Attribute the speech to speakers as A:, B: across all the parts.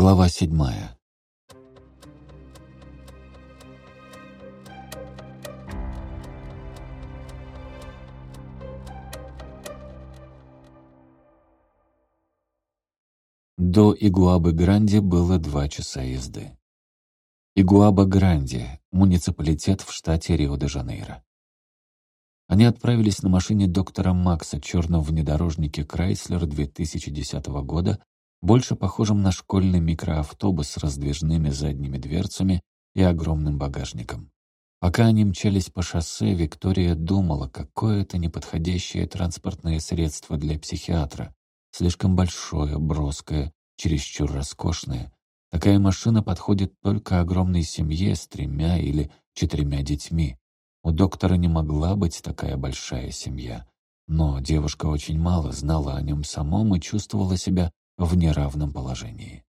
A: Глава седьмая. До Игуабы-Гранди было два часа езды. Игуаба-Гранди — муниципалитет в штате Рио-де-Жанейро. Они отправились на машине доктора Макса, черном внедорожнике Крайслер 2010 года, больше похожем на школьный микроавтобус с раздвижными задними дверцами и огромным багажником. Пока они мчались по шоссе, Виктория думала, какое это неподходящее транспортное средство для психиатра. Слишком большое, броское, чересчур роскошное. Такая машина подходит только огромной семье с тремя или четырьмя детьми. У доктора не могла быть такая большая семья. Но девушка очень мало знала о нем самом и чувствовала себя в неравном положении.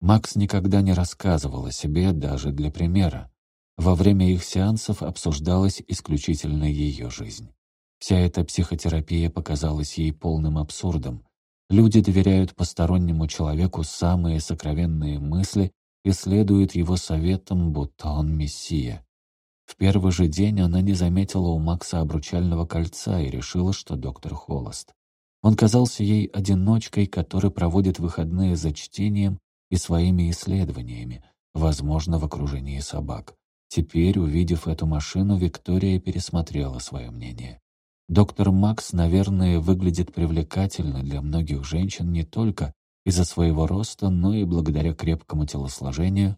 A: Макс никогда не рассказывал о себе даже для примера. Во время их сеансов обсуждалась исключительно ее жизнь. Вся эта психотерапия показалась ей полным абсурдом. Люди доверяют постороннему человеку самые сокровенные мысли и следуют его советам, будто он мессия. В первый же день она не заметила у Макса обручального кольца и решила, что доктор холост. Он казался ей одиночкой, который проводит выходные за чтением и своими исследованиями, возможно, в окружении собак. Теперь, увидев эту машину, Виктория пересмотрела свое мнение. Доктор Макс, наверное, выглядит привлекательно для многих женщин не только из-за своего роста, но и благодаря крепкому телосложению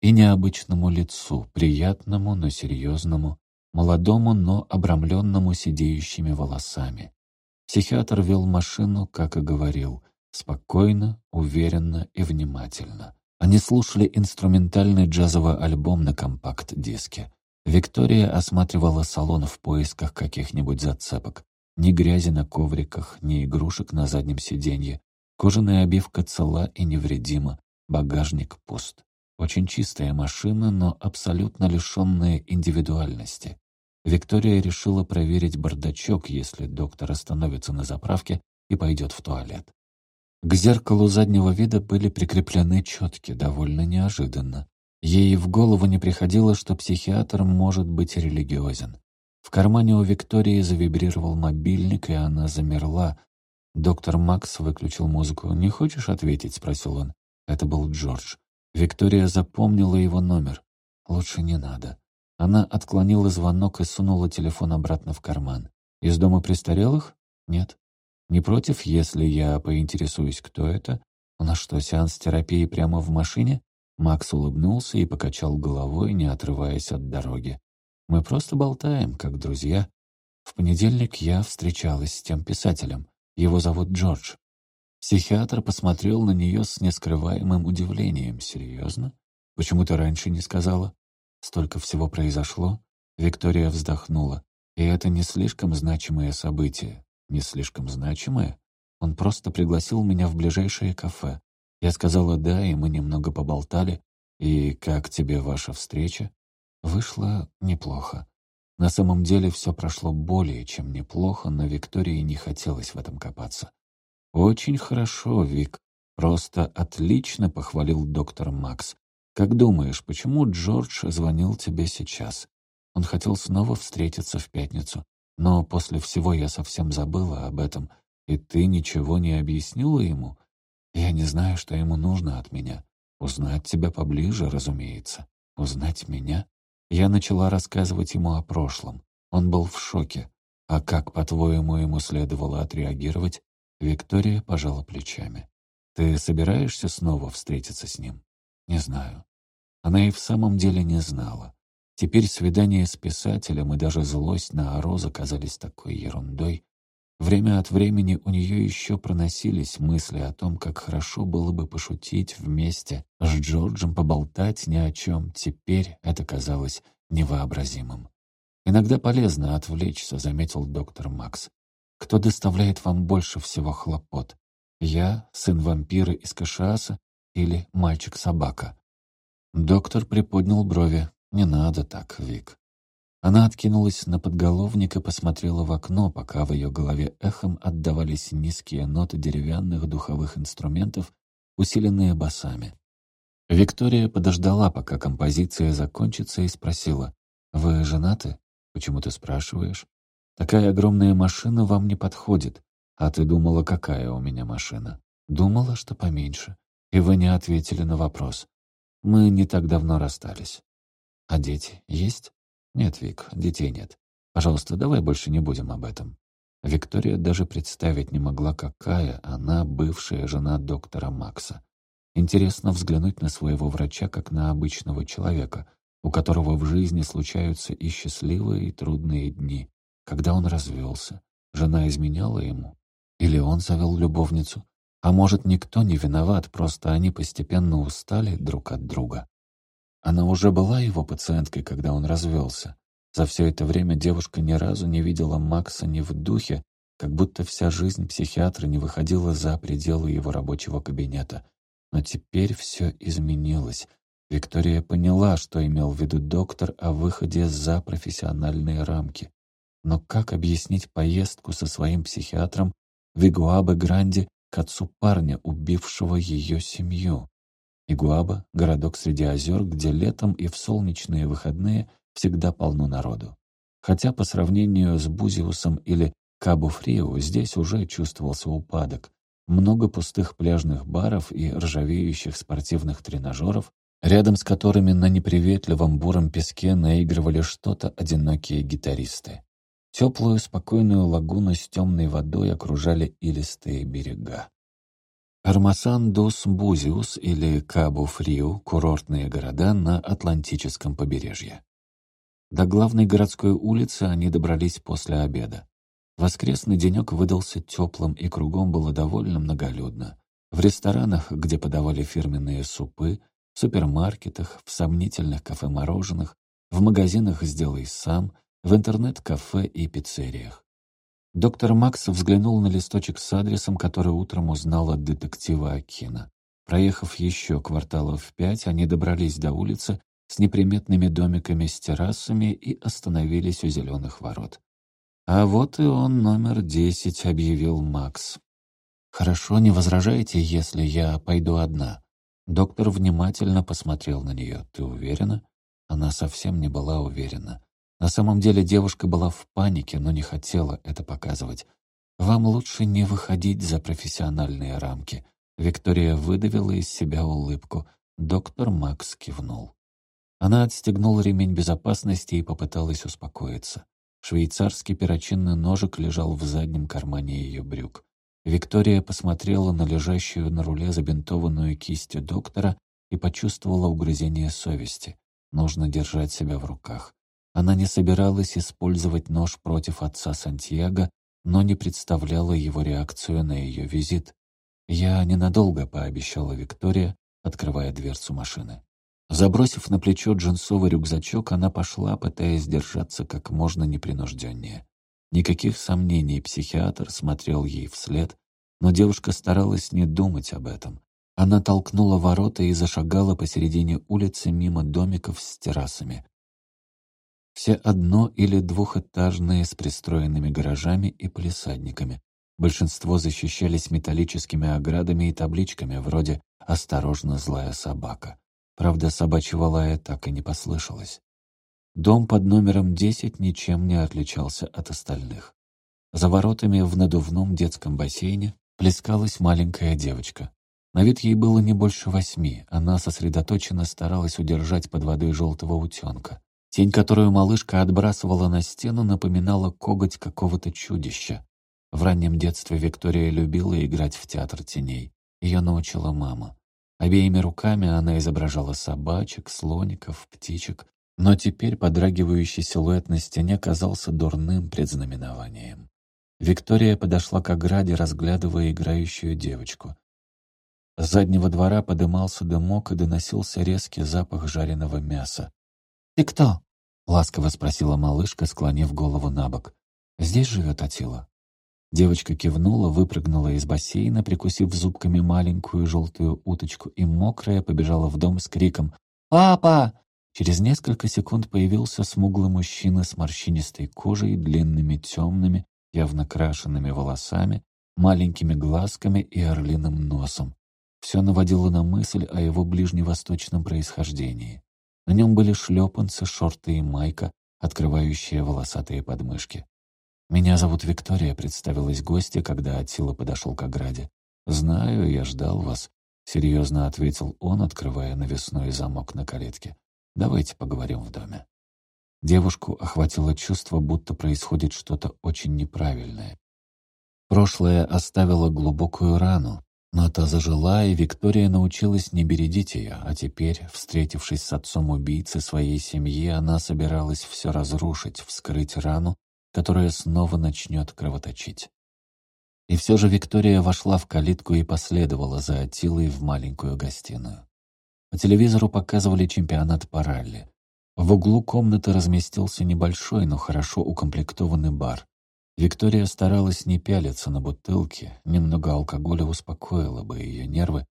A: и необычному лицу, приятному, но серьезному, молодому, но обрамленному сидеющими волосами. Психиатр вел машину, как и говорил, спокойно, уверенно и внимательно. Они слушали инструментальный джазовый альбом на компакт-диске. Виктория осматривала салон в поисках каких-нибудь зацепок. Ни грязи на ковриках, ни игрушек на заднем сиденье. Кожаная обивка цела и невредима, багажник пуст. Очень чистая машина, но абсолютно лишенная индивидуальности. Виктория решила проверить бардачок, если доктор остановится на заправке и пойдет в туалет. К зеркалу заднего вида были прикреплены четки, довольно неожиданно. Ей в голову не приходило, что психиатр может быть религиозен. В кармане у Виктории завибрировал мобильник, и она замерла. Доктор Макс выключил музыку. «Не хочешь ответить?» — спросил он. Это был Джордж. Виктория запомнила его номер. «Лучше не надо». Она отклонила звонок и сунула телефон обратно в карман. «Из дома престарелых? Нет. Не против, если я поинтересуюсь, кто это? У нас что, сеанс терапии прямо в машине?» Макс улыбнулся и покачал головой, не отрываясь от дороги. «Мы просто болтаем, как друзья. В понедельник я встречалась с тем писателем. Его зовут Джордж». Психиатр посмотрел на нее с нескрываемым удивлением. «Серьезно? Почему ты раньше не сказала?» Столько всего произошло. Виктория вздохнула. И это не слишком значимое событие. Не слишком значимое? Он просто пригласил меня в ближайшее кафе. Я сказала «да», и мы немного поболтали. «И как тебе ваша встреча?» Вышло неплохо. На самом деле все прошло более чем неплохо, но Виктории не хотелось в этом копаться. «Очень хорошо, Вик. Просто отлично», — похвалил доктор Макс. «Как думаешь, почему Джордж звонил тебе сейчас? Он хотел снова встретиться в пятницу, но после всего я совсем забыла об этом, и ты ничего не объяснила ему? Я не знаю, что ему нужно от меня. Узнать тебя поближе, разумеется. Узнать меня?» Я начала рассказывать ему о прошлом. Он был в шоке. А как, по-твоему, ему следовало отреагировать? Виктория пожала плечами. «Ты собираешься снова встретиться с ним?» Не знаю. Она и в самом деле не знала. Теперь свидание с писателем и даже злость на Ароза казались такой ерундой. Время от времени у нее еще проносились мысли о том, как хорошо было бы пошутить вместе с Джорджем, поболтать ни о чем. Теперь это казалось невообразимым. «Иногда полезно отвлечься», — заметил доктор Макс. «Кто доставляет вам больше всего хлопот? Я, сын вампира из Кашиаса, или мальчик-собака. Доктор приподнял брови. «Не надо так, Вик». Она откинулась на подголовник и посмотрела в окно, пока в ее голове эхом отдавались низкие ноты деревянных духовых инструментов, усиленные басами. Виктория подождала, пока композиция закончится, и спросила, «Вы женаты? Почему ты спрашиваешь? Такая огромная машина вам не подходит. А ты думала, какая у меня машина? Думала, что поменьше. И вы не ответили на вопрос. Мы не так давно расстались. А дети есть? Нет, Вик, детей нет. Пожалуйста, давай больше не будем об этом. Виктория даже представить не могла, какая она бывшая жена доктора Макса. Интересно взглянуть на своего врача как на обычного человека, у которого в жизни случаются и счастливые, и трудные дни. Когда он развелся, жена изменяла ему? Или он завел любовницу? А может, никто не виноват, просто они постепенно устали друг от друга. Она уже была его пациенткой, когда он развелся. За все это время девушка ни разу не видела Макса ни в духе, как будто вся жизнь психиатра не выходила за пределы его рабочего кабинета. Но теперь все изменилось. Виктория поняла, что имел в виду доктор о выходе за профессиональные рамки. Но как объяснить поездку со своим психиатром в Игуабе-Гранде к отцу парня, убившего ее семью? Игуаба — городок среди озер, где летом и в солнечные выходные всегда полно народу. Хотя по сравнению с Бузиусом или Кабу-Фриу здесь уже чувствовался упадок. Много пустых пляжных баров и ржавеющих спортивных тренажеров, рядом с которыми на неприветливом буром песке наигрывали что-то одинокие гитаристы. Теплую, спокойную лагуну с темной водой окружали илистые берега. Армасан дос Бузиус или Кабу-Фриу — курортные города на Атлантическом побережье. До главной городской улицы они добрались после обеда. Воскресный денек выдался теплым, и кругом было довольно многолюдно. В ресторанах, где подавали фирменные супы, в супермаркетах, в сомнительных кафе-мороженых, в магазинах «Сделай сам», в интернет-кафе и пиццериях. Доктор Макс взглянул на листочек с адресом, который утром узнал от детектива Акина. Проехав еще кварталов пять, они добрались до улицы с неприметными домиками с террасами и остановились у зеленых ворот. «А вот и он, номер десять», — объявил Макс. «Хорошо, не возражаете, если я пойду одна?» Доктор внимательно посмотрел на нее. «Ты уверена?» Она совсем не была уверена. На самом деле девушка была в панике, но не хотела это показывать. «Вам лучше не выходить за профессиональные рамки». Виктория выдавила из себя улыбку. Доктор Макс кивнул. Она отстегнула ремень безопасности и попыталась успокоиться. Швейцарский перочинный ножик лежал в заднем кармане ее брюк. Виктория посмотрела на лежащую на руле забинтованную кисть доктора и почувствовала угрызение совести. Нужно держать себя в руках. Она не собиралась использовать нож против отца Сантьяго, но не представляла его реакцию на ее визит. «Я ненадолго», — пообещала Виктория, открывая дверцу машины. Забросив на плечо джинсовый рюкзачок, она пошла, пытаясь держаться как можно непринужденнее. Никаких сомнений психиатр смотрел ей вслед, но девушка старалась не думать об этом. Она толкнула ворота и зашагала посередине улицы мимо домиков с террасами. Все одно- или двухэтажные с пристроенными гаражами и полисадниками. Большинство защищались металлическими оградами и табличками вроде «Осторожно, злая собака». Правда, собачьего лая так и не послышалось. Дом под номером 10 ничем не отличался от остальных. За воротами в надувном детском бассейне плескалась маленькая девочка. На вид ей было не больше восьми, она сосредоточенно старалась удержать под водой желтого утенка. Тень, которую малышка отбрасывала на стену, напоминала коготь какого-то чудища. В раннем детстве Виктория любила играть в театр теней. Ее научила мама. Обеими руками она изображала собачек, слоников, птичек, но теперь подрагивающий силуэт на стене казался дурным предзнаменованием. Виктория подошла к ограде, разглядывая играющую девочку. С заднего двора подымался дымок и доносился резкий запах жареного мяса. «Ты кто?» — ласково спросила малышка, склонив голову на бок. «Здесь живет Атила». Девочка кивнула, выпрыгнула из бассейна, прикусив зубками маленькую желтую уточку, и мокрая побежала в дом с криком «Папа!». Через несколько секунд появился смуглый мужчина с морщинистой кожей, длинными темными, явно крашенными волосами, маленькими глазками и орлиным носом. Все наводило на мысль о его ближневосточном происхождении. На нем были шлепанцы, шорты и майка, открывающие волосатые подмышки. «Меня зовут Виктория», — представилась гостья, когда Атила подошел к ограде. «Знаю, я ждал вас», — серьезно ответил он, открывая навесной замок на калитке. «Давайте поговорим в доме». Девушку охватило чувство, будто происходит что-то очень неправильное. Прошлое оставило глубокую рану, но та зажила, и Виктория научилась не бередить ее, а теперь, встретившись с отцом убийцы своей семьи, она собиралась все разрушить, вскрыть рану, которая снова начнет кровоточить. И все же Виктория вошла в калитку и последовала за Атилой в маленькую гостиную. По телевизору показывали чемпионат по ралли. В углу комнаты разместился небольшой, но хорошо укомплектованный бар. Виктория старалась не пялиться на бутылки, немного алкоголя успокоило бы ее нервы.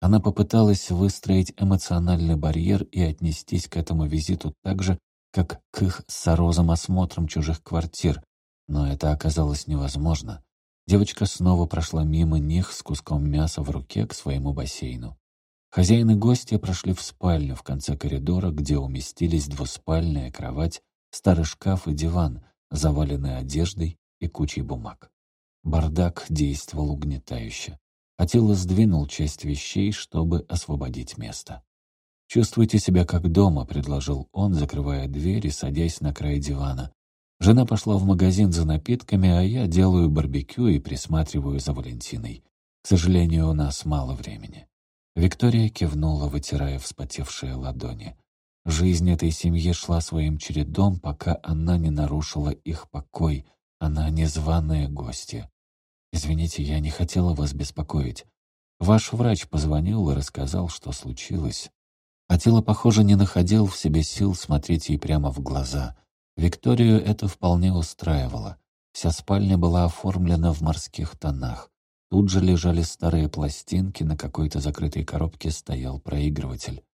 A: Она попыталась выстроить эмоциональный барьер и отнестись к этому визиту так же, как к их с осмотром чужих квартир, но это оказалось невозможно. Девочка снова прошла мимо них с куском мяса в руке к своему бассейну. Хозяин и гости прошли в спальню в конце коридора, где уместились двуспальная кровать, старый шкаф и диван, заваленный одеждой и кучей бумаг. Бардак действовал угнетающе. Атила сдвинул часть вещей, чтобы освободить место. «Чувствуйте себя как дома», — предложил он, закрывая дверь и садясь на край дивана. Жена пошла в магазин за напитками, а я делаю барбекю и присматриваю за Валентиной. К сожалению, у нас мало времени. Виктория кивнула, вытирая вспотевшие ладони. Жизнь этой семьи шла своим чередом, пока она не нарушила их покой — она незваная гостья. Извините, я не хотела вас беспокоить. Ваш врач позвонил и рассказал, что случилось. А тело, похоже, не находил в себе сил смотреть ей прямо в глаза. Викторию это вполне устраивало. Вся спальня была оформлена в морских тонах. Тут же лежали старые пластинки, на какой-то закрытой коробке стоял проигрыватель.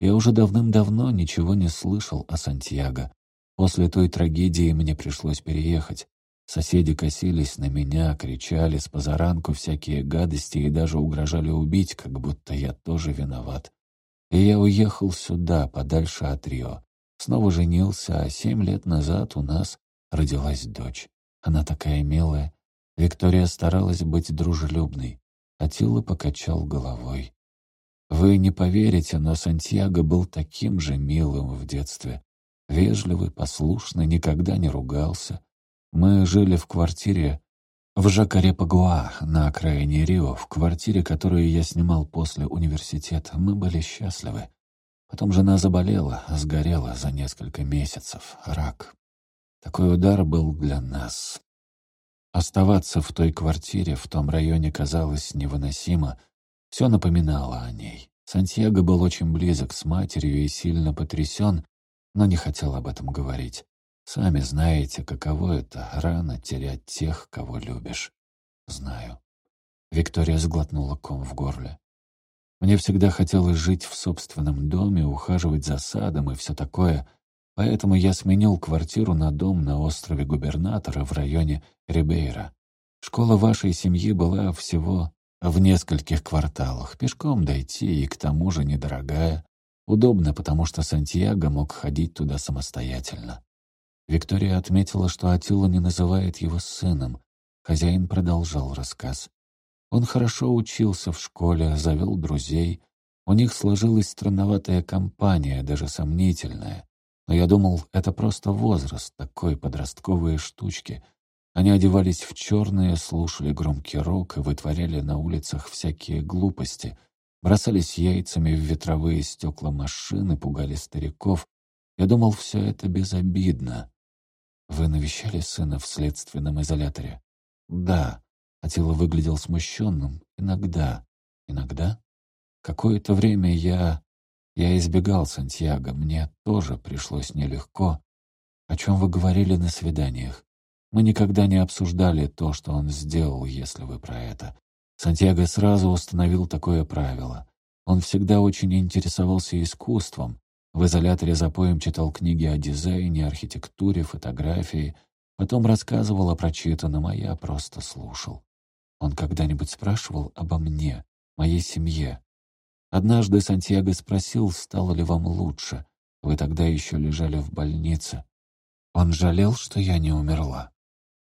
A: Я уже давным-давно ничего не слышал о Сантьяго. После той трагедии мне пришлось переехать. Соседи косились на меня, кричали с позаранку всякие гадости и даже угрожали убить, как будто я тоже виноват. И я уехал сюда, подальше от Рио. Снова женился, а семь лет назад у нас родилась дочь. Она такая милая. Виктория старалась быть дружелюбной. Атила покачал головой. Вы не поверите, но Сантьяго был таким же милым в детстве. Вежливый, послушный, никогда не ругался. Мы жили в квартире в Жакаре-Пагуа, на окраине Рио, в квартире, которую я снимал после университета. Мы были счастливы. Потом жена заболела, сгорела за несколько месяцев. Рак. Такой удар был для нас. Оставаться в той квартире, в том районе казалось невыносимо. Все напоминало о ней. Сантьяго был очень близок с матерью и сильно потрясен, но не хотел об этом говорить. Сами знаете, каково это — рано терять тех, кого любишь. Знаю. Виктория сглотнула ком в горле. Мне всегда хотелось жить в собственном доме, ухаживать за садом и все такое, поэтому я сменил квартиру на дом на острове губернатора в районе Рибейра. Школа вашей семьи была всего в нескольких кварталах. Пешком дойти и к тому же недорогая. Удобно, потому что Сантьяго мог ходить туда самостоятельно. Виктория отметила, что Атила не называет его сыном. Хозяин продолжал рассказ. Он хорошо учился в школе, завел друзей. У них сложилась странноватая компания, даже сомнительная. Но я думал, это просто возраст, такой подростковые штучки. Они одевались в черное, слушали громкий рок и вытворяли на улицах всякие глупости. Бросались яйцами в ветровые стекла машины, пугали стариков. Я думал, все это безобидно. «Вы навещали сына в следственном изоляторе?» «Да». Атила выглядел смущенным. «Иногда». «Иногда?» «Какое-то время я... Я избегал Сантьяго. Мне тоже пришлось нелегко. О чем вы говорили на свиданиях? Мы никогда не обсуждали то, что он сделал, если вы про это. Сантьяго сразу установил такое правило. Он всегда очень интересовался искусством, в изоляторе за поем читал книги о дизайне, архитектуре, фотографии. Потом рассказывал о прочитанном, а я просто слушал. Он когда-нибудь спрашивал обо мне. моей семье. Однажды Сантьяго спросил, стало ли вам лучше. Вы тогда еще лежали в больнице. Он жалел, что я не умерла?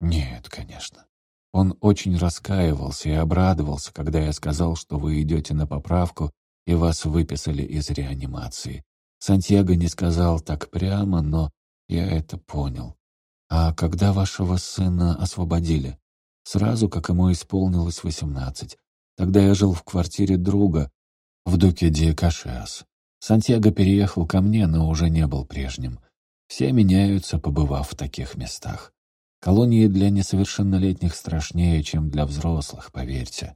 A: Нет, конечно. Он очень раскаивался и обрадовался, когда я сказал, что вы идете на поправку и вас выписали из реанимации. Сантьяго не сказал так прямо, но я это понял. А когда вашего сына освободили? Сразу, как ему исполнилось восемнадцать. Тогда я жил в квартире друга в Дуке Ди Кашиас. Сантьяго переехал ко мне, но уже не был прежним. Все меняются, побывав в таких местах. Колонии для несовершеннолетних страшнее, чем для взрослых, поверьте.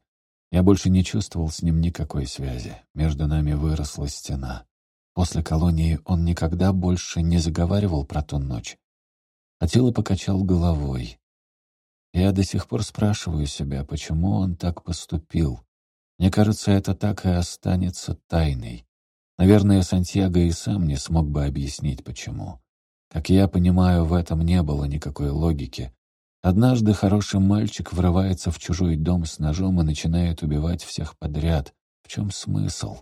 A: Я больше не чувствовал с ним никакой связи. Между нами выросла стена. После колонии он никогда больше не заговаривал про ту ночь. А тело покачал головой. Я до сих пор спрашиваю себя, почему он так поступил. Мне кажется, это так и останется тайной. Наверное, Сантьяго и сам не смог бы объяснить, почему. Как я понимаю, в этом не было никакой логики. Однажды хороший мальчик врывается в чужой дом с ножом и начинает убивать всех подряд. В чем смысл?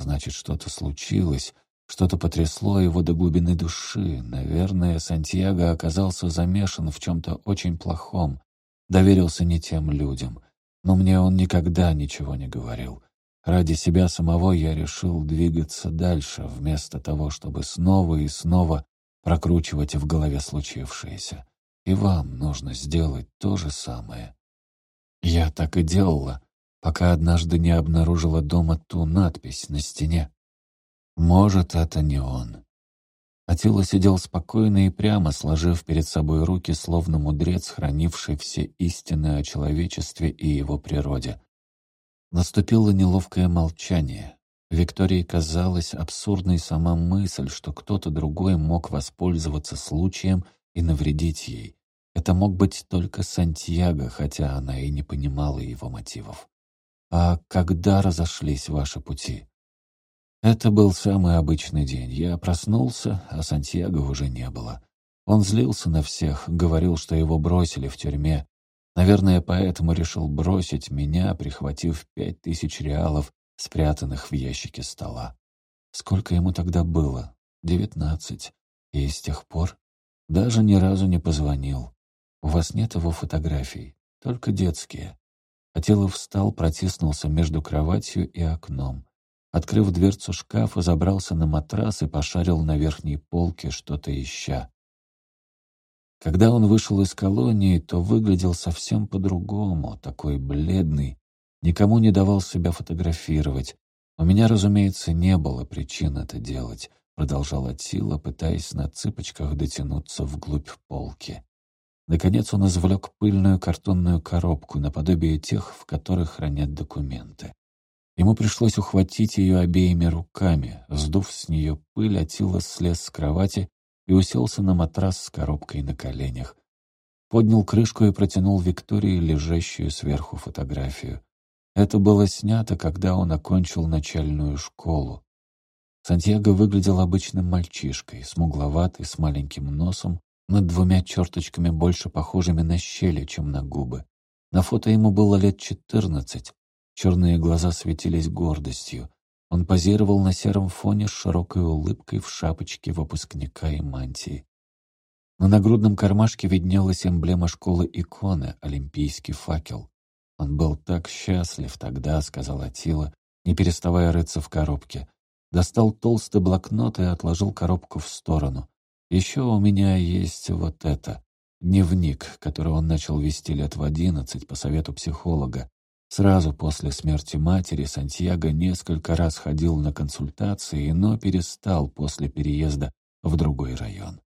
A: Значит, что-то случилось, что-то потрясло его до глубины души. Наверное, Сантьяго оказался замешан в чем-то очень плохом. Доверился не тем людям. Но мне он никогда ничего не говорил. Ради себя самого я решил двигаться дальше, вместо того, чтобы снова и снова прокручивать в голове случившееся. И вам нужно сделать то же самое. Я так и делала, пока однажды не обнаружила дома ту надпись на стене. Может, это не он. Атила сидел спокойно и прямо, сложив перед собой руки, словно мудрец, хранивший все истины о человечестве и его природе. Наступило неловкое молчание. Виктории казалась абсурдной сама мысль, что кто-то другой мог воспользоваться случаем и навредить ей. Это мог быть только Сантьяго, хотя она и не понимала его мотивов. «А когда разошлись ваши пути?» Это был самый обычный день. Я проснулся, а Сантьяго уже не было. Он злился на всех, говорил, что его бросили в тюрьме. Наверное, поэтому решил бросить меня, прихватив пять тысяч реалов, спрятанных в ящике стола. Сколько ему тогда было? Девятнадцать. И с тех пор даже ни разу не позвонил. У вас нет его фотографий, только детские. Атилов встал, протиснулся между кроватью и окном. Открыв дверцу шкафа, забрался на матрас и пошарил на верхней полке, что-то ища. Когда он вышел из колонии, то выглядел совсем по-другому, такой бледный, никому не давал себя фотографировать. У меня, разумеется, не было причин это делать, продолжал Атила, пытаясь на цыпочках дотянуться вглубь полки. Наконец он извлек пыльную картонную коробку, наподобие тех, в которых хранят документы. Ему пришлось ухватить ее обеими руками. Сдув с нее пыль, Атила слез с кровати и уселся на матрас с коробкой на коленях. Поднял крышку и протянул Виктории лежащую сверху фотографию. Это было снято, когда он окончил начальную школу. Сантьяго выглядел обычным мальчишкой, смугловатый, с маленьким носом, над двумя черточками больше похожими на щели, чем на губы. На фото ему было лет четырнадцать. Черные глаза светились гордостью. Он позировал на сером фоне с широкой улыбкой в шапочке выпускника и мантии. На нагрудном кармашке виднелась эмблема школы иконы, олимпийский факел. «Он был так счастлив тогда», — сказал Атила, не переставая рыться в коробке. Достал толстый блокнот и отложил коробку в сторону. «Еще у меня есть вот это. Дневник, который он начал вести лет в одиннадцать по совету психолога. Сразу после смерти матери Сантьяго несколько раз ходил на консультации, но перестал после переезда в другой район.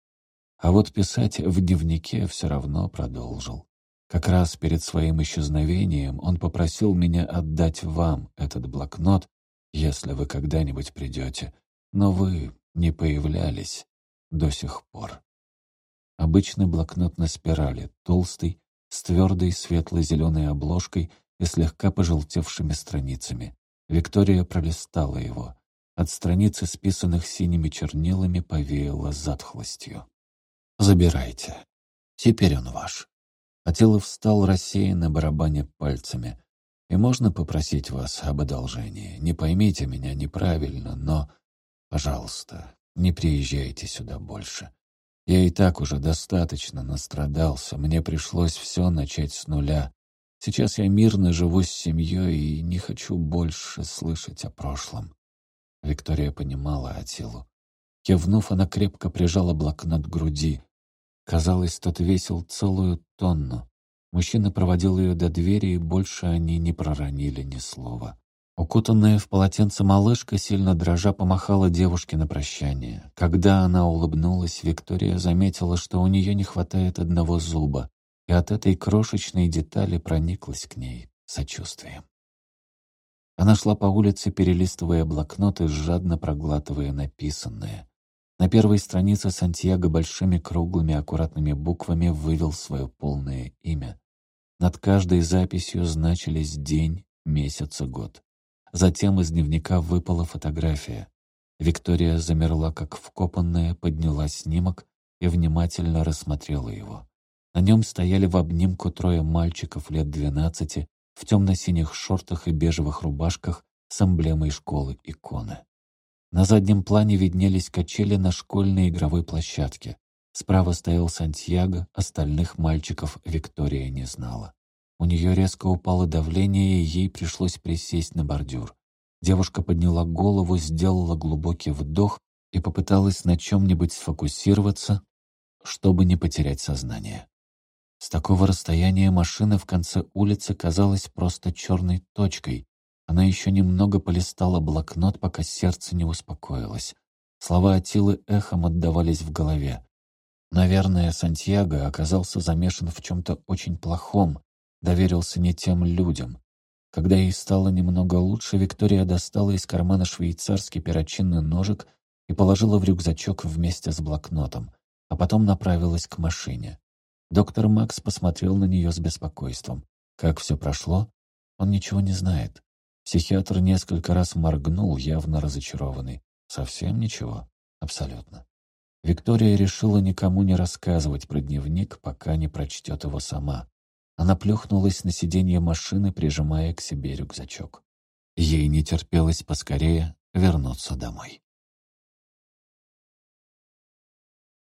A: А вот писать в дневнике все равно продолжил. Как раз перед своим исчезновением он попросил меня отдать вам этот блокнот, если вы когда-нибудь придете, но вы не появлялись до сих пор. Обычный блокнот на спирали, толстый, с твердой светло-зеленой обложкой и слегка пожелтевшими страницами. Виктория пролистала его. От страницы, списанных синими чернилами, повеяло затхлостью. «Забирайте. Теперь он ваш». Атилов встал рассеянно, барабаня пальцами. И можно попросить вас об одолжении? Не поймите меня неправильно, но, пожалуйста, не приезжайте сюда больше. Я и так уже достаточно настрадался, мне пришлось все начать с нуля. Сейчас я мирно живу с семьей и не хочу больше слышать о прошлом. Виктория понимала Атилу. Кивнув, она крепко прижала блокнот к груди. Казалось, тот весил целую тонну. Мужчина проводил ее до двери, и больше они не проронили ни слова. Укутанная в полотенце малышка, сильно дрожа, помахала девушке на прощание. Когда она улыбнулась, Виктория заметила, что у нее не хватает одного зуба, и от этой крошечной детали прониклась к ней сочувствием. Она шла по улице, перелистывая блокноты, жадно проглатывая написанное. На первой странице Сантьяго большими круглыми аккуратными буквами вывел свое полное имя. Над каждой записью значились день, месяц и год. Затем из дневника выпала фотография. Виктория замерла, как вкопанная, подняла снимок и внимательно рассмотрела его. На нем стояли в обнимку трое мальчиков лет двенадцати в темно-синих шортах и бежевых рубашках с эмблемой школы иконы. На заднем плане виднелись качели на школьной игровой площадке. Справа стоял Сантьяго, остальных мальчиков Виктория не знала. У нее резко упало давление, и ей пришлось присесть на бордюр. Девушка подняла голову, сделала глубокий вдох и попыталась на чем-нибудь сфокусироваться, чтобы не потерять сознание. С такого расстояния машина в конце улицы казалась просто черной точкой. Она еще немного полистала блокнот, пока сердце не успокоилось. Слова Атилы эхом отдавались в голове. Наверное, Сантьяго оказался замешан в чем-то очень плохом, доверился не тем людям. Когда ей стало немного лучше, Виктория достала из кармана швейцарский перочинный ножик и положила в рюкзачок вместе с блокнотом, а потом направилась к машине. Доктор Макс посмотрел на нее с беспокойством. Как все прошло? Он ничего не знает. Психиатр несколько раз моргнул, явно разочарованный. Совсем ничего? Абсолютно. Виктория решила никому не рассказывать про дневник, пока не прочтет его сама. Она плюхнулась на сиденье машины, прижимая к себе рюкзачок. Ей не терпелось поскорее вернуться домой.